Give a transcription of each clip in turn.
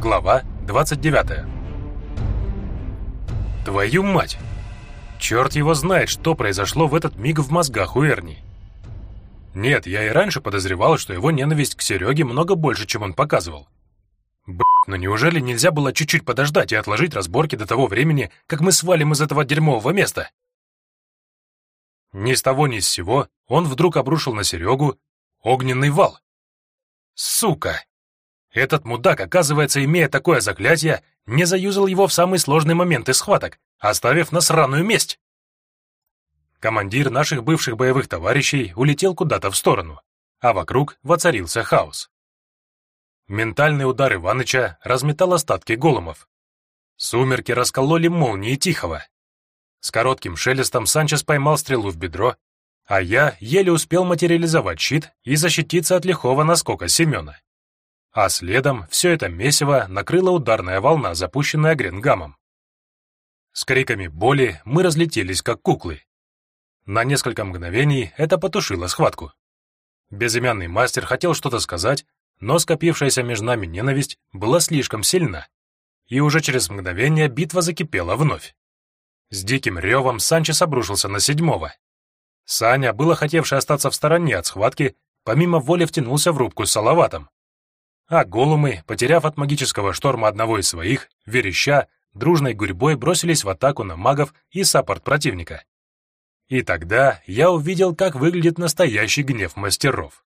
Глава 29. Твою мать! Черт его знает, что произошло в этот миг в мозгах у Эрни. Нет, я и раньше подозревал, что его ненависть к Сереге много больше, чем он показывал. Б***, но неужели нельзя было чуть-чуть подождать и отложить разборки до того времени, как мы свалим из этого дерьмового места? Ни с того ни с сего он вдруг обрушил на Серегу огненный вал. Сука! Этот мудак, оказывается, имея такое заклятие, не заюзал его в самый сложный момент из схваток, оставив на сраную месть. Командир наших бывших боевых товарищей улетел куда-то в сторону, а вокруг воцарился хаос. Ментальный удар Иваныча разметал остатки голумов. Сумерки раскололи молнии Тихого. С коротким шелестом Санчес поймал стрелу в бедро, а я еле успел материализовать щит и защититься от лихого наскока Семена а следом все это месиво накрыла ударная волна, запущенная Гренгамом. С криками боли мы разлетелись, как куклы. На несколько мгновений это потушило схватку. Безымянный мастер хотел что-то сказать, но скопившаяся между нами ненависть была слишком сильна, и уже через мгновение битва закипела вновь. С диким ревом Санчес обрушился на седьмого. Саня, было хотевший остаться в стороне от схватки, помимо воли втянулся в рубку с Салаватом, а голумы, потеряв от магического шторма одного из своих, вереща, дружной гурьбой бросились в атаку на магов и саппорт противника. И тогда я увидел, как выглядит настоящий гнев мастеров.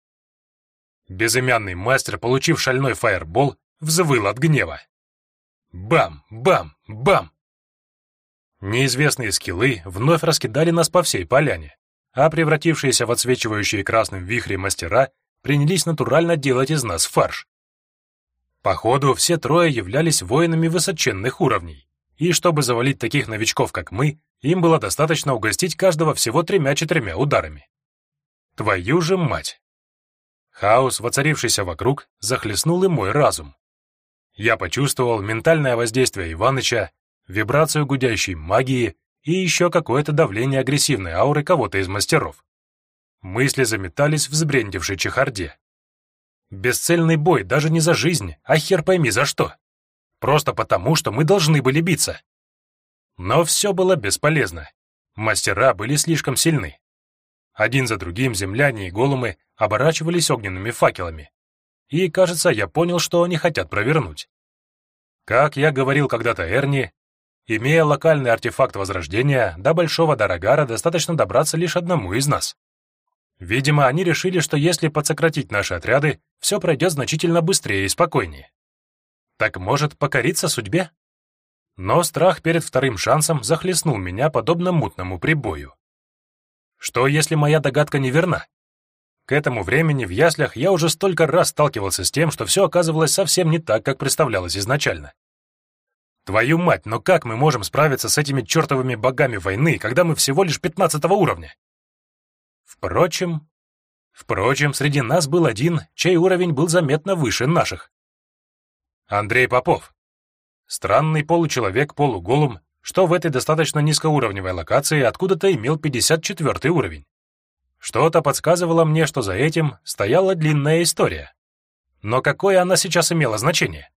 Безымянный мастер, получив шальной фаербол, взвыл от гнева. Бам, бам, бам! Неизвестные скиллы вновь раскидали нас по всей поляне, а превратившиеся в отсвечивающие красным вихри мастера принялись натурально делать из нас фарш. Походу, все трое являлись воинами высоченных уровней, и чтобы завалить таких новичков, как мы, им было достаточно угостить каждого всего тремя-четырьмя ударами. Твою же мать! Хаос, воцарившийся вокруг, захлестнул и мой разум. Я почувствовал ментальное воздействие Иваныча, вибрацию гудящей магии и еще какое-то давление агрессивной ауры кого-то из мастеров. Мысли заметались в сбрендившей чехарде. Бесцельный бой даже не за жизнь, а хер пойми за что. Просто потому, что мы должны были биться. Но все было бесполезно. Мастера были слишком сильны. Один за другим земляне и голумы оборачивались огненными факелами. И, кажется, я понял, что они хотят провернуть. Как я говорил когда-то Эрни, имея локальный артефакт Возрождения, до Большого Дорогара достаточно добраться лишь одному из нас. Видимо, они решили, что если подсократить наши отряды, все пройдет значительно быстрее и спокойнее. Так может покориться судьбе? Но страх перед вторым шансом захлестнул меня подобно мутному прибою. Что, если моя догадка неверна? К этому времени в яслях я уже столько раз сталкивался с тем, что все оказывалось совсем не так, как представлялось изначально. Твою мать, но как мы можем справиться с этими чертовыми богами войны, когда мы всего лишь пятнадцатого уровня? Впрочем, впрочем, среди нас был один, чей уровень был заметно выше наших. Андрей Попов. Странный получеловек-полуголум, что в этой достаточно низкоуровневой локации откуда-то имел 54 уровень. Что-то подсказывало мне, что за этим стояла длинная история. Но какое она сейчас имела значение?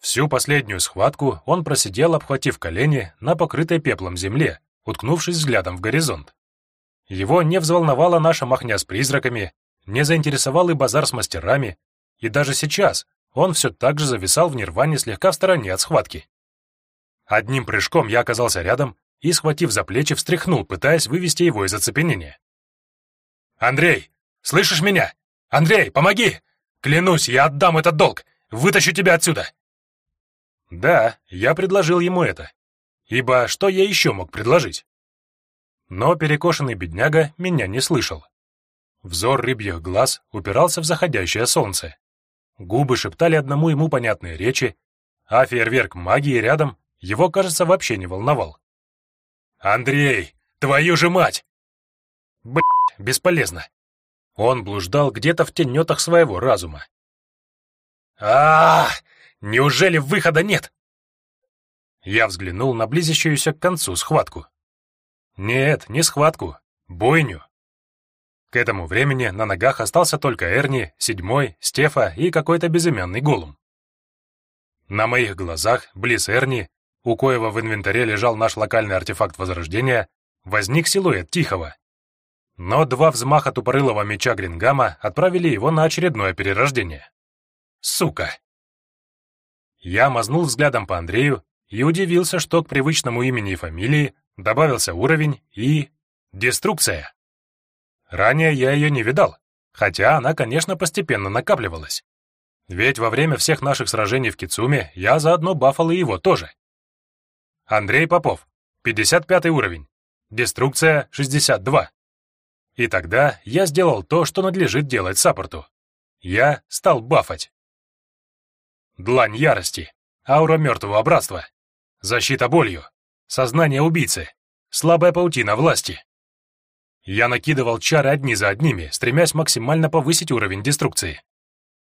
Всю последнюю схватку он просидел, обхватив колени на покрытой пеплом земле, уткнувшись взглядом в горизонт. Его не взволновала наша махня с призраками, не заинтересовал и базар с мастерами, и даже сейчас он все так же зависал в нирване слегка в стороне от схватки. Одним прыжком я оказался рядом и, схватив за плечи, встряхнул, пытаясь вывести его из оцепенения. «Андрей, слышишь меня? Андрей, помоги! Клянусь, я отдам этот долг! Вытащу тебя отсюда!» Да, я предложил ему это. Ибо что я еще мог предложить? Но перекошенный бедняга меня не слышал. Взор рыбьих глаз упирался в заходящее солнце. Губы шептали одному ему понятные речи, а фейерверк магии рядом его, кажется, вообще не волновал. «Андрей, твою же мать!» Блять, бесполезно. Он блуждал где-то в тенетах своего разума. а, Неужели выхода нет?» Я взглянул на близящуюся к концу схватку. Нет, не схватку, бойню. К этому времени на ногах остался только Эрни, Седьмой, Стефа и какой-то безымянный голум. На моих глазах, близ Эрни, у коего в инвентаре лежал наш локальный артефакт Возрождения, возник силуэт Тихого. Но два взмаха тупорылого меча Грингама отправили его на очередное перерождение. Сука! Я мазнул взглядом по Андрею и удивился, что к привычному имени и фамилии добавился уровень и... деструкция. Ранее я ее не видал, хотя она, конечно, постепенно накапливалась. Ведь во время всех наших сражений в Кицуме я заодно бафал и его тоже. Андрей Попов, 55 уровень, деструкция 62. И тогда я сделал то, что надлежит делать саппорту. Я стал бафать. Длань ярости, аура мертвого братства, защита болью, сознание убийцы, слабая паутина власти. Я накидывал чары одни за одними, стремясь максимально повысить уровень деструкции.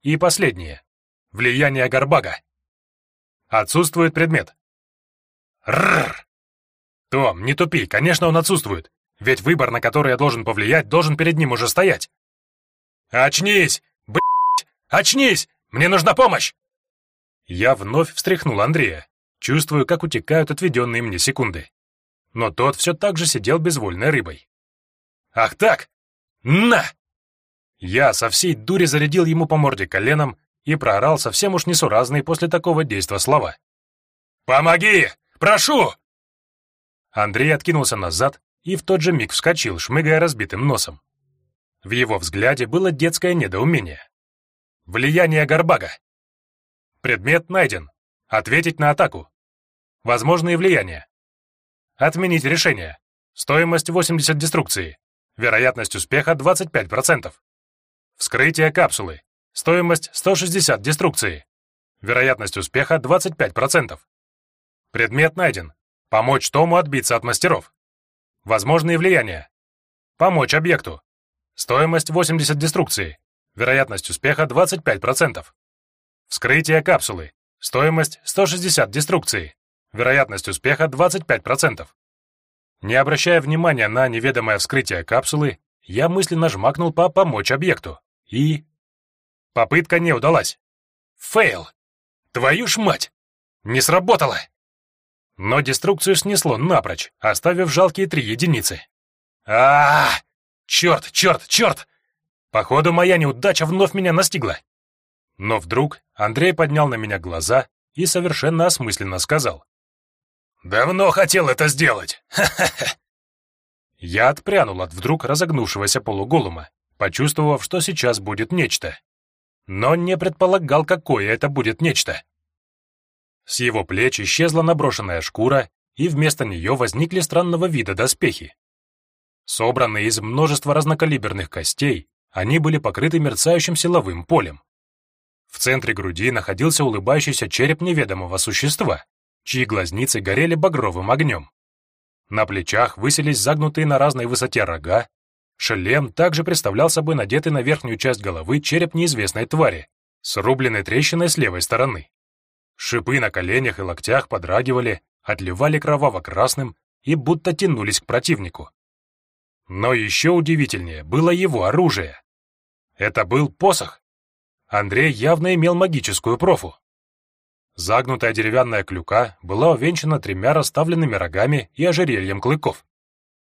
И последнее. Влияние Горбага. Отсутствует предмет. Рррр! Том, не тупи, конечно, он отсутствует. Ведь выбор, на который я должен повлиять, должен перед ним уже стоять. Очнись! Блять! Очнись! Мне нужна помощь! Я вновь встряхнул Андрея, чувствую, как утекают отведенные мне секунды. Но тот все так же сидел безвольной рыбой. «Ах так! На!» Я со всей дури зарядил ему по морде коленом и проорал совсем уж несуразные после такого действа слова. «Помоги! Прошу!» Андрей откинулся назад и в тот же миг вскочил, шмыгая разбитым носом. В его взгляде было детское недоумение. «Влияние Горбага!» Предмет найден. Ответить на атаку. Возможные влияния. Отменить решение. Стоимость 80 деструкции. Вероятность успеха 25%. Вскрытие капсулы. Стоимость 160 деструкции. Вероятность успеха 25%. Предмет найден. Помочь Тому отбиться от мастеров. Возможные влияния. Помочь объекту. Стоимость 80 деструкции. Вероятность успеха 25%. Вскрытие капсулы. Стоимость 160 деструкции. Вероятность успеха 25%. Не обращая внимания на неведомое вскрытие капсулы, я мысленно жмакнул по «помочь объекту». И... Попытка не удалась. Фейл! Твою ж мать! Не сработало! Но деструкцию снесло напрочь, оставив жалкие три единицы. а, -а, -а! Черт, черт, черт! Походу, моя неудача вновь меня настигла. Но вдруг Андрей поднял на меня глаза и совершенно осмысленно сказал. «Давно хотел это сделать! Ха-ха-ха!» Я отпрянул от вдруг разогнувшегося полуголума, почувствовав, что сейчас будет нечто. Но не предполагал, какое это будет нечто. С его плеч исчезла наброшенная шкура, и вместо нее возникли странного вида доспехи. Собранные из множества разнокалиберных костей, они были покрыты мерцающим силовым полем. В центре груди находился улыбающийся череп неведомого существа, чьи глазницы горели багровым огнем. На плечах высились загнутые на разной высоте рога, шлем также представлял собой надетый на верхнюю часть головы череп неизвестной твари, с рубленной трещиной с левой стороны. Шипы на коленях и локтях подрагивали, отливали кроваво-красным и будто тянулись к противнику. Но еще удивительнее было его оружие. Это был посох, Андрей явно имел магическую профу. Загнутая деревянная клюка была увенчана тремя расставленными рогами и ожерельем клыков.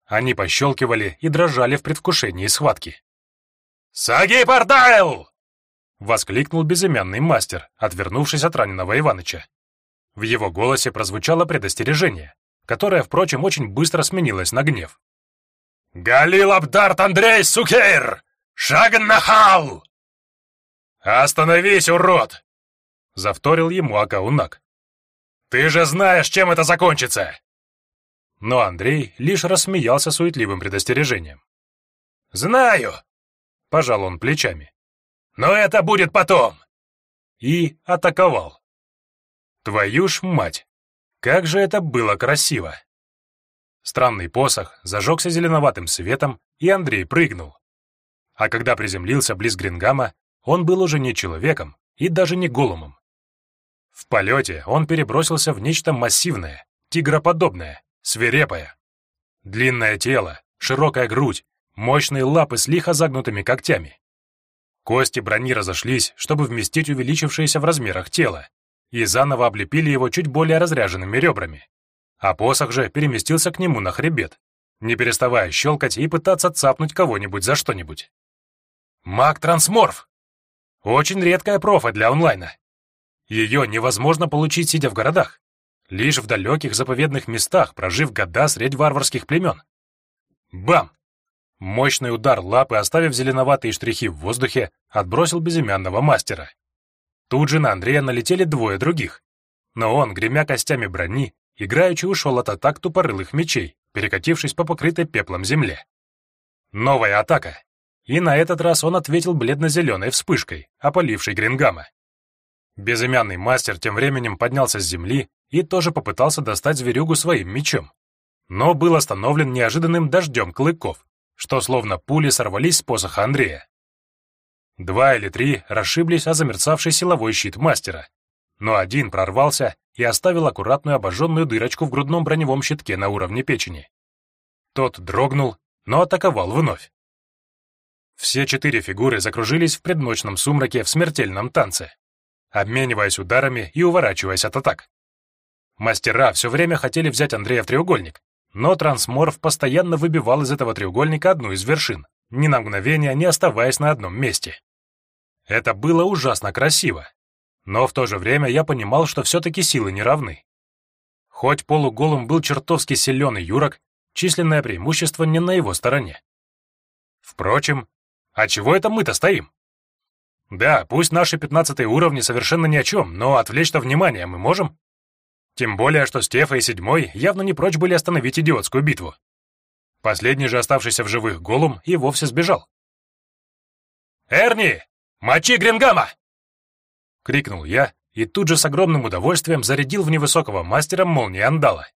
Они пощелкивали и дрожали в предвкушении схватки. «Саги Пардайл!» — воскликнул безымянный мастер, отвернувшись от раненого Иваныча. В его голосе прозвучало предостережение, которое, впрочем, очень быстро сменилось на гнев. «Галил Абдарт Андрей Сукейр! Шагнахал!» «Остановись, урод!» — завторил ему Акаунак. «Ты же знаешь, чем это закончится!» Но Андрей лишь рассмеялся суетливым предостережением. «Знаю!» — пожал он плечами. «Но это будет потом!» И атаковал. Твою ж мать! Как же это было красиво! Странный посох зажегся зеленоватым светом, и Андрей прыгнул. А когда приземлился близ Грингама, он был уже не человеком и даже не голумом. В полете он перебросился в нечто массивное, тигроподобное, свирепое. Длинное тело, широкая грудь, мощные лапы с лихо загнутыми когтями. Кости брони разошлись, чтобы вместить увеличившееся в размерах тело, и заново облепили его чуть более разряженными ребрами. А посох же переместился к нему на хребет, не переставая щелкать и пытаться цапнуть кого-нибудь за что-нибудь. Маг-трансморф! Очень редкая профа для онлайна. Ее невозможно получить, сидя в городах, лишь в далеких заповедных местах, прожив года средь варварских племен. Бам! Мощный удар лапы, оставив зеленоватые штрихи в воздухе, отбросил безымянного мастера. Тут же на Андрея налетели двое других, но он, гремя костями брони, играючи ушел от атак тупорылых мечей, перекатившись по покрытой пеплом земле. Новая атака, и на этот раз он ответил бледно-зеленой вспышкой, опалившей Грингама. Безымянный мастер тем временем поднялся с земли и тоже попытался достать зверюгу своим мечом, но был остановлен неожиданным дождем клыков, что словно пули сорвались с посоха Андрея. Два или три расшиблись о замерцавший силовой щит мастера, но один прорвался и оставил аккуратную обожженную дырочку в грудном броневом щитке на уровне печени. Тот дрогнул, но атаковал вновь. Все четыре фигуры закружились в предночном сумраке в смертельном танце, обмениваясь ударами и уворачиваясь от атак. Мастера все время хотели взять Андрея в треугольник, но трансморф постоянно выбивал из этого треугольника одну из вершин, ни на мгновение не оставаясь на одном месте. Это было ужасно красиво, но в то же время я понимал, что все-таки силы не равны. Хоть полуголым был чертовски силен и юрок, численное преимущество не на его стороне. Впрочем, а чего это мы-то стоим? Да, пусть наши пятнадцатые уровни совершенно ни о чем, но отвлечь-то внимание мы можем? Тем более, что Стефа и Седьмой явно не прочь были остановить идиотскую битву. Последний же оставшийся в живых голум и вовсе сбежал. «Эрни! Мочи Грингама!» — крикнул я и тут же с огромным удовольствием зарядил в невысокого мастера молнии Андала.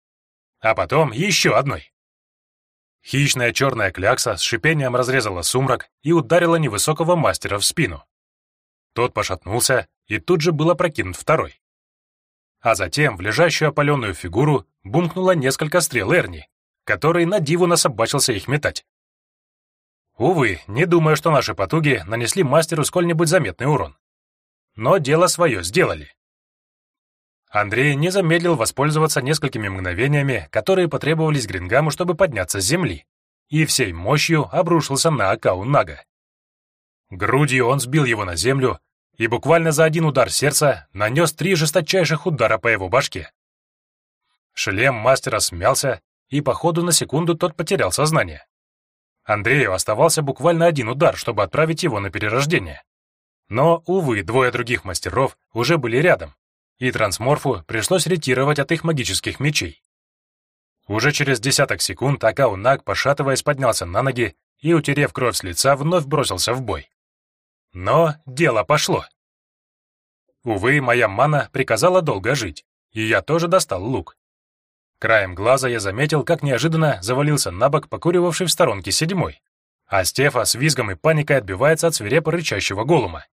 А потом еще одной. Хищная черная клякса с шипением разрезала сумрак и ударила невысокого мастера в спину. Тот пошатнулся, и тут же был опрокинут второй. А затем в лежащую опаленную фигуру бумкнуло несколько стрел Эрни, который на диву насобачился их метать. Увы, не думаю, что наши потуги нанесли мастеру сколь-нибудь заметный урон. Но дело свое сделали. Андрей не замедлил воспользоваться несколькими мгновениями, которые потребовались Грингаму, чтобы подняться с земли, и всей мощью обрушился на Акау Нага. Грудью он сбил его на землю и буквально за один удар сердца нанес три жесточайших удара по его башке. Шлем мастера смялся, и по ходу на секунду тот потерял сознание. Андрею оставался буквально один удар, чтобы отправить его на перерождение. Но, увы, двое других мастеров уже были рядом, и трансморфу пришлось ретировать от их магических мечей. Уже через десяток секунд Акау Наг, пошатываясь, поднялся на ноги и, утерев кровь с лица, вновь бросился в бой. Но дело пошло. Увы, моя мана приказала долго жить, и я тоже достал лук. Краем глаза я заметил, как неожиданно завалился на бок покуривавший в сторонке седьмой, а Стефа с визгом и паникой отбивается от свирепо рычащего голума.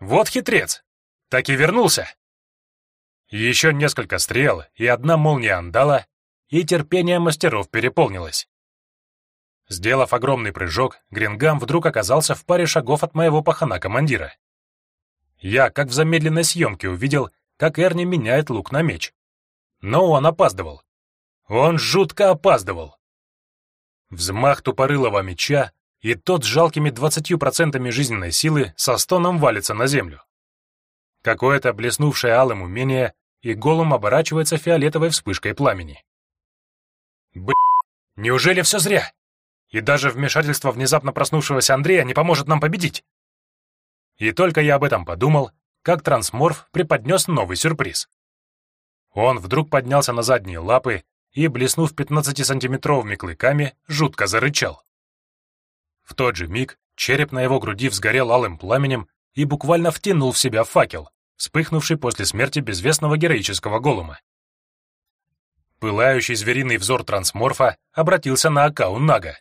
Вот хитрец! Так и вернулся! Еще несколько стрел и одна молния андала, и терпение мастеров переполнилось. Сделав огромный прыжок, Грингам вдруг оказался в паре шагов от моего пахана-командира. Я, как в замедленной съемке, увидел, как Эрни меняет лук на меч. Но он опаздывал. Он жутко опаздывал. Взмах тупорылого меча, и тот с жалкими двадцатью процентами жизненной силы со стоном валится на землю. Какое-то блеснувшее алым умение, и голум оборачивается фиолетовой вспышкой пламени. Б***, неужели все зря? И даже вмешательство внезапно проснувшегося Андрея не поможет нам победить. И только я об этом подумал, как трансморф преподнес новый сюрприз. Он вдруг поднялся на задние лапы и, блеснув 15-сантиметровыми клыками, жутко зарычал. В тот же миг череп на его груди взгорел алым пламенем и буквально втянул в себя факел, вспыхнувший после смерти безвестного героического голума. Пылающий звериный взор трансморфа обратился на Акау Нага.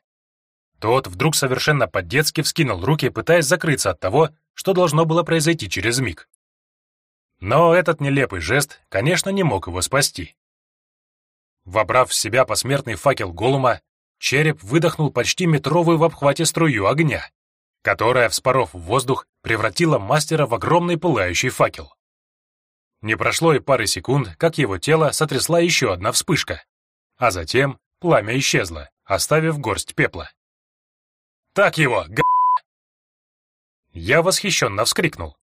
Тот вдруг совершенно по-детски вскинул руки, пытаясь закрыться от того, что должно было произойти через миг. Но этот нелепый жест, конечно, не мог его спасти. Вобрав в себя посмертный факел голума, череп выдохнул почти метровую в обхвате струю огня, которая, вспоров в воздух, превратила мастера в огромный пылающий факел. Не прошло и пары секунд, как его тело сотрясла еще одна вспышка, а затем пламя исчезло, оставив горсть пепла. «Так его, га...» Я восхищенно вскрикнул,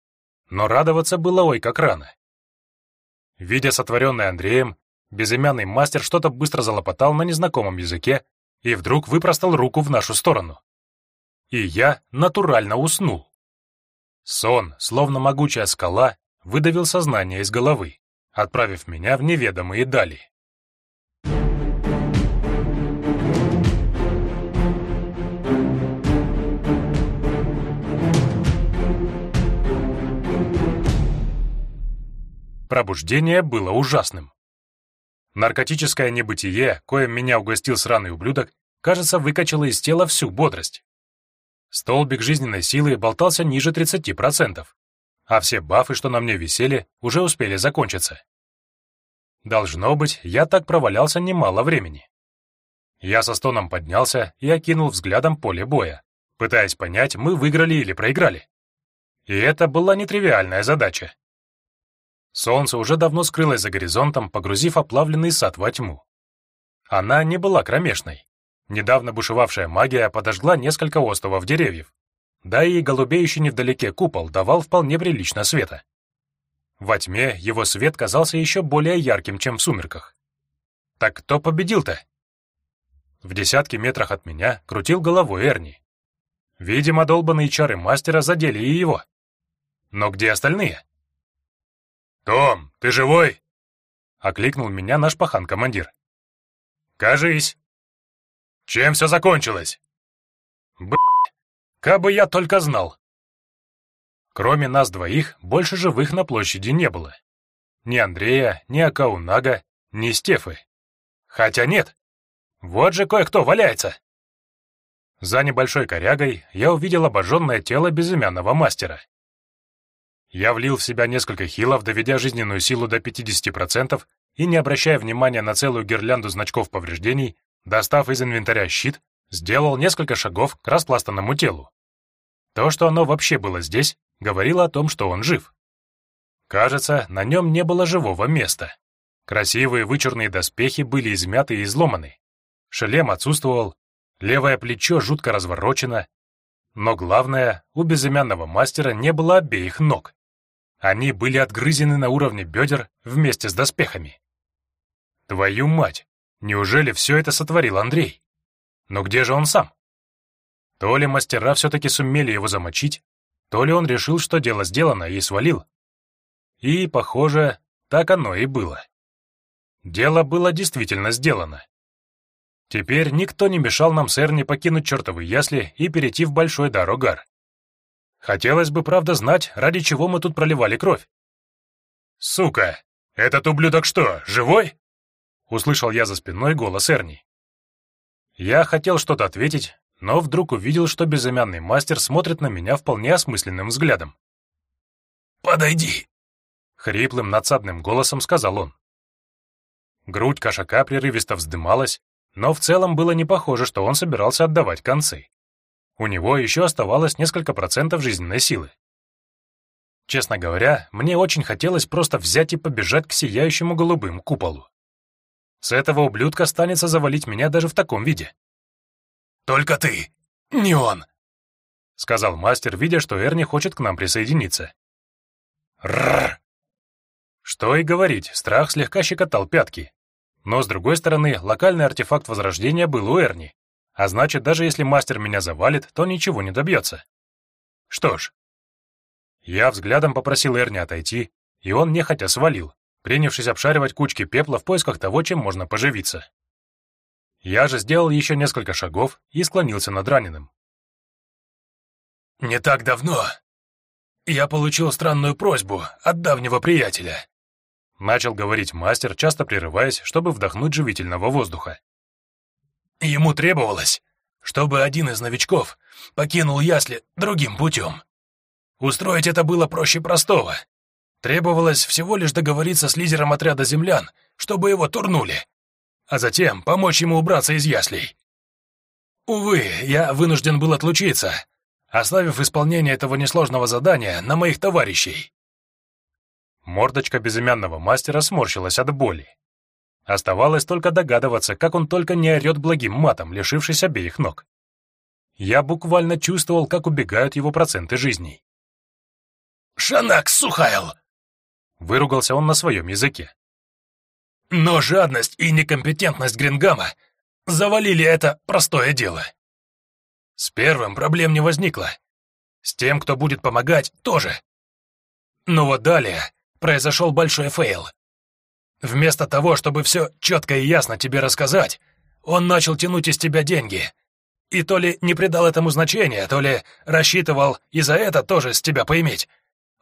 но радоваться было ой как рано. Видя сотворенное Андреем, безымянный мастер что-то быстро залопотал на незнакомом языке и вдруг выпростал руку в нашу сторону. И я натурально уснул. Сон, словно могучая скала, выдавил сознание из головы, отправив меня в неведомые дали. Пробуждение было ужасным. Наркотическое небытие, коим меня угостил сраный ублюдок, кажется, выкачало из тела всю бодрость. Столбик жизненной силы болтался ниже 30%, а все бафы, что на мне висели, уже успели закончиться. Должно быть, я так провалялся немало времени. Я со стоном поднялся и окинул взглядом поле боя, пытаясь понять, мы выиграли или проиграли. И это была нетривиальная задача. Солнце уже давно скрылось за горизонтом, погрузив оплавленный сад во тьму. Она не была кромешной. Недавно бушевавшая магия подожгла несколько островов деревьев, да и голубеющий невдалеке купол давал вполне прилично света. Во тьме его свет казался еще более ярким, чем в сумерках. Так кто победил-то? В десятке метрах от меня крутил головой Эрни. Видимо, долбанные чары мастера задели и его. Но где остальные? «Том, ты живой?» — окликнул меня наш пахан-командир. «Кажись». «Чем все закончилось?» «Б***ь, Кабы я только знал. Кроме нас двоих, больше живых на площади не было. Ни Андрея, ни Акаунага, ни Стефы. Хотя нет. Вот же кое-кто валяется. За небольшой корягой я увидел обожженное тело безымянного мастера. Я влил в себя несколько хилов, доведя жизненную силу до 50% и, не обращая внимания на целую гирлянду значков повреждений, достав из инвентаря щит, сделал несколько шагов к распластанному телу. То, что оно вообще было здесь, говорило о том, что он жив. Кажется, на нем не было живого места. Красивые вычурные доспехи были измяты и изломаны. Шлем отсутствовал, левое плечо жутко разворочено. Но главное, у безымянного мастера не было обеих ног. Они были отгрызены на уровне бедер вместе с доспехами. Твою мать, неужели все это сотворил Андрей? Но где же он сам? То ли мастера все-таки сумели его замочить, то ли он решил, что дело сделано, и свалил. И, похоже, так оно и было. Дело было действительно сделано. Теперь никто не мешал нам с Эрни покинуть чертовы ясли и перейти в Большой Дарогар. Хотелось бы, правда, знать, ради чего мы тут проливали кровь. «Сука! Этот ублюдок что, живой?» Услышал я за спиной голос Эрни. Я хотел что-то ответить, но вдруг увидел, что безымянный мастер смотрит на меня вполне осмысленным взглядом. «Подойди!» — хриплым надсадным голосом сказал он. Грудь кошака прерывисто вздымалась, но в целом было не похоже, что он собирался отдавать концы. У него еще оставалось несколько процентов жизненной силы. Честно говоря, мне очень хотелось просто взять и побежать к сияющему голубым куполу. С этого ублюдка станется завалить меня даже в таком виде. «Только ты, не он!» — сказал мастер, видя, что Эрни хочет к нам присоединиться. «Рррр!» Что и говорить, страх слегка щекотал пятки. Но, с другой стороны, локальный артефакт возрождения был у Эрни, а значит, даже если мастер меня завалит, то ничего не добьется. Что ж, я взглядом попросил Эрни отойти, и он нехотя свалил, принявшись обшаривать кучки пепла в поисках того, чем можно поживиться. Я же сделал еще несколько шагов и склонился над раненым. «Не так давно я получил странную просьбу от давнего приятеля», начал говорить мастер, часто прерываясь, чтобы вдохнуть живительного воздуха. Ему требовалось, чтобы один из новичков покинул ясли другим путем. Устроить это было проще простого — Требовалось всего лишь договориться с лидером отряда землян, чтобы его турнули, а затем помочь ему убраться из яслей. Увы, я вынужден был отлучиться, оставив исполнение этого несложного задания на моих товарищей. Мордочка безымянного мастера сморщилась от боли. Оставалось только догадываться, как он только не орет благим матом, лишившись обеих ног. Я буквально чувствовал, как убегают его проценты жизней. «Шанак Сухайл!» Выругался он на своем языке. «Но жадность и некомпетентность Грингама завалили это простое дело. С первым проблем не возникло. С тем, кто будет помогать, тоже. Но вот далее произошел большой фейл. Вместо того, чтобы все четко и ясно тебе рассказать, он начал тянуть из тебя деньги. И то ли не придал этому значения, то ли рассчитывал и за это тоже с тебя поиметь.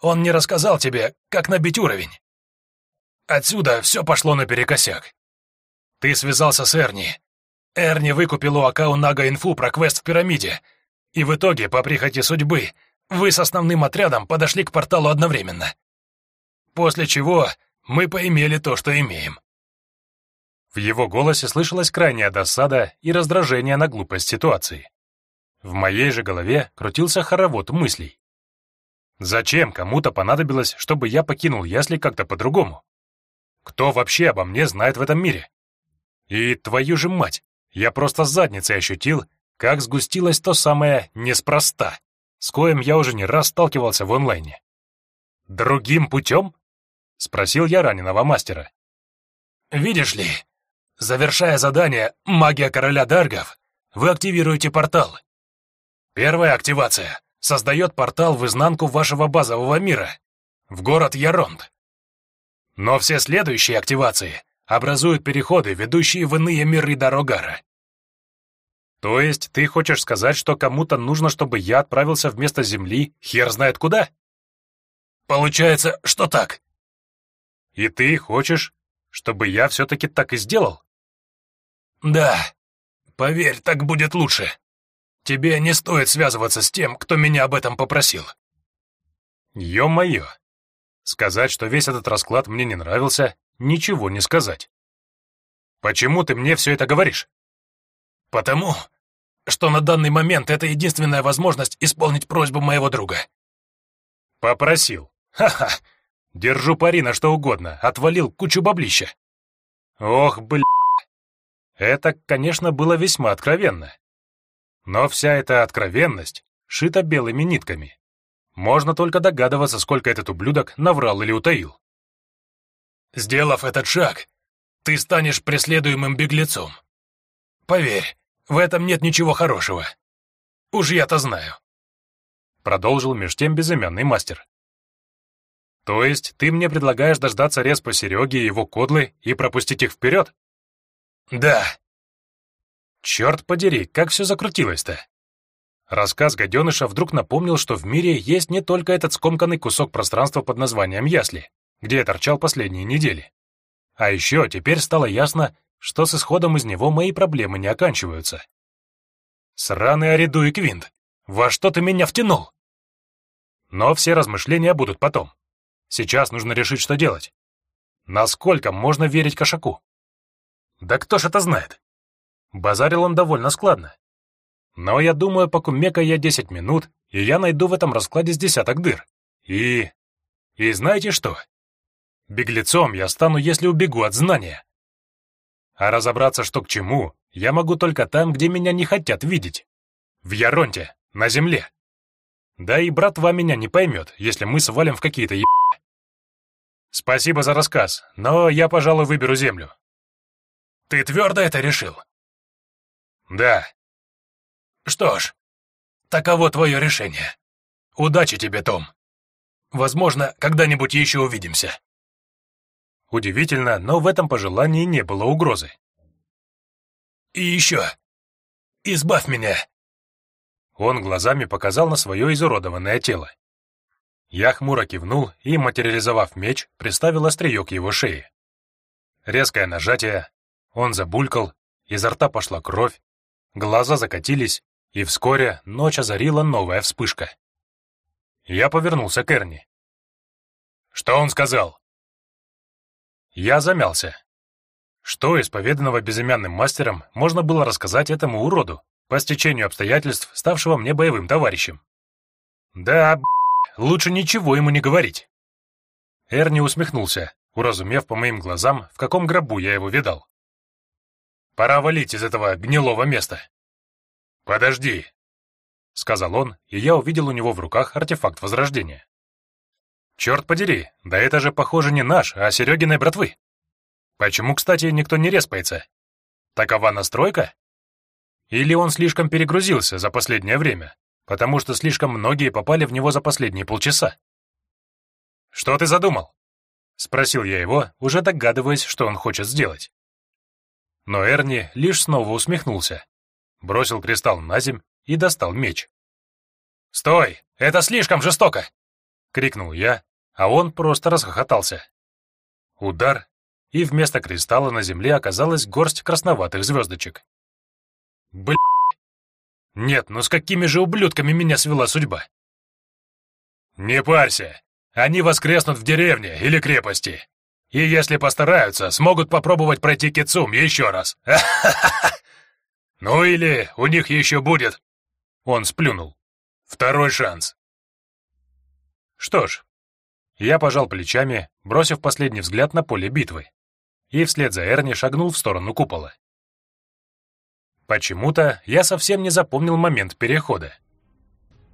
Он не рассказал тебе, как набить уровень. Отсюда все пошло наперекосяк. Ты связался с Эрни. Эрни выкупил у Акау Нага инфу про квест в пирамиде. И в итоге, по прихоти судьбы, вы с основным отрядом подошли к порталу одновременно. После чего мы поимели то, что имеем». В его голосе слышалась крайняя досада и раздражение на глупость ситуации. В моей же голове крутился хоровод мыслей. Зачем кому-то понадобилось, чтобы я покинул ясли как-то по-другому? Кто вообще обо мне знает в этом мире? И твою же мать, я просто с задницей ощутил, как сгустилось то самое «неспроста», с коим я уже не раз сталкивался в онлайне. Другим путем? — спросил я раненого мастера. «Видишь ли, завершая задание «Магия короля Даргов», вы активируете портал. Первая активация создает портал в изнанку вашего базового мира, в город Яронд. Но все следующие активации образуют переходы, ведущие в иные миры Дорогара. То есть ты хочешь сказать, что кому-то нужно, чтобы я отправился вместо Земли хер знает куда? Получается, что так. И ты хочешь, чтобы я все-таки так и сделал? Да. Поверь, так будет лучше. Тебе не стоит связываться с тем, кто меня об этом попросил. Ё-моё. Сказать, что весь этот расклад мне не нравился, ничего не сказать. Почему ты мне все это говоришь? Потому, что на данный момент это единственная возможность исполнить просьбу моего друга. Попросил. Ха-ха. Держу пари на что угодно, отвалил кучу баблища. Ох, бля. Это, конечно, было весьма откровенно. Но вся эта откровенность шита белыми нитками. Можно только догадываться, сколько этот ублюдок наврал или утаил. Сделав этот шаг, ты станешь преследуемым беглецом. Поверь, в этом нет ничего хорошего. Уж я-то знаю. Продолжил меж тем безымянный мастер. То есть ты мне предлагаешь дождаться респа Сереги и его кодлы и пропустить их вперед? Да. Черт подери, как все закрутилось-то. Рассказ гаденыша вдруг напомнил, что в мире есть не только этот скомканный кусок пространства под названием Ясли, где я торчал последние недели. А еще теперь стало ясно, что с исходом из него мои проблемы не оканчиваются. Сраный Ариду и Квинт, во что ты меня втянул? Но все размышления будут потом. Сейчас нужно решить, что делать. Насколько можно верить кошаку? Да кто ж это знает? Базарил он довольно складно. Но я думаю, покумекаю я 10 минут, и я найду в этом раскладе с десяток дыр. И... И знаете что? Беглецом я стану, если убегу от знания. А разобраться, что к чему, я могу только там, где меня не хотят видеть. В Яронте, на земле. Да и братва меня не поймет, если мы свалим в какие-то еб... Спасибо за рассказ, но я, пожалуй, выберу землю. Ты твердо это решил? Да. Что ж, таково твое решение. Удачи тебе, Том. Возможно, когда-нибудь еще увидимся. Удивительно, но в этом пожелании не было угрозы. И еще. Избавь меня. Он глазами показал на свое изуродованное тело. Я хмуро кивнул и, материализовав меч, приставил острие к его шее. Резкое нажатие, он забулькал, изо рта пошла кровь, глаза закатились, и вскоре ночь озарила новая вспышка. Я повернулся к Эрни. «Что он сказал?» Я замялся. Что исповеданного безымянным мастером можно было рассказать этому уроду, по стечению обстоятельств, ставшего мне боевым товарищем? Да, Лучше ничего ему не говорить. Эрни усмехнулся, уразумев по моим глазам, в каком гробу я его видал. «Пора валить из этого гнилого места». «Подожди», — сказал он, и я увидел у него в руках артефакт Возрождения. «Черт подери, да это же, похоже, не наш, а Серегиной братвы. Почему, кстати, никто не респается? Такова настройка? Или он слишком перегрузился за последнее время, потому что слишком многие попали в него за последние полчаса?» «Что ты задумал?» — спросил я его, уже догадываясь, что он хочет сделать. Но Эрни лишь снова усмехнулся, бросил кристалл на земь и достал меч. «Стой! Это слишком жестоко!» — крикнул я, а он просто расхохотался. Удар, и вместо кристалла на земле оказалась горсть красноватых звездочек. Блин! Нет, ну с какими же ублюдками меня свела судьба? «Не парься, они воскреснут в деревне или крепости. И если постараются, смогут попробовать пройти Кицум еще раз. Ну или у них еще будет...» Он сплюнул. «Второй шанс». Что ж, я пожал плечами, бросив последний взгляд на поле битвы, и вслед за Эрни шагнул в сторону купола. Почему-то я совсем не запомнил момент перехода.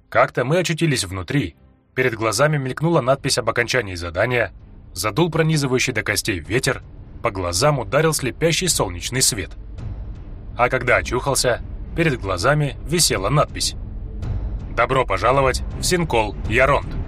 Как-то мы очутились внутри, Перед глазами мелькнула надпись об окончании задания, задул пронизывающий до костей ветер, по глазам ударил слепящий солнечный свет. А когда очухался, перед глазами висела надпись «Добро пожаловать в Синкол Яронт».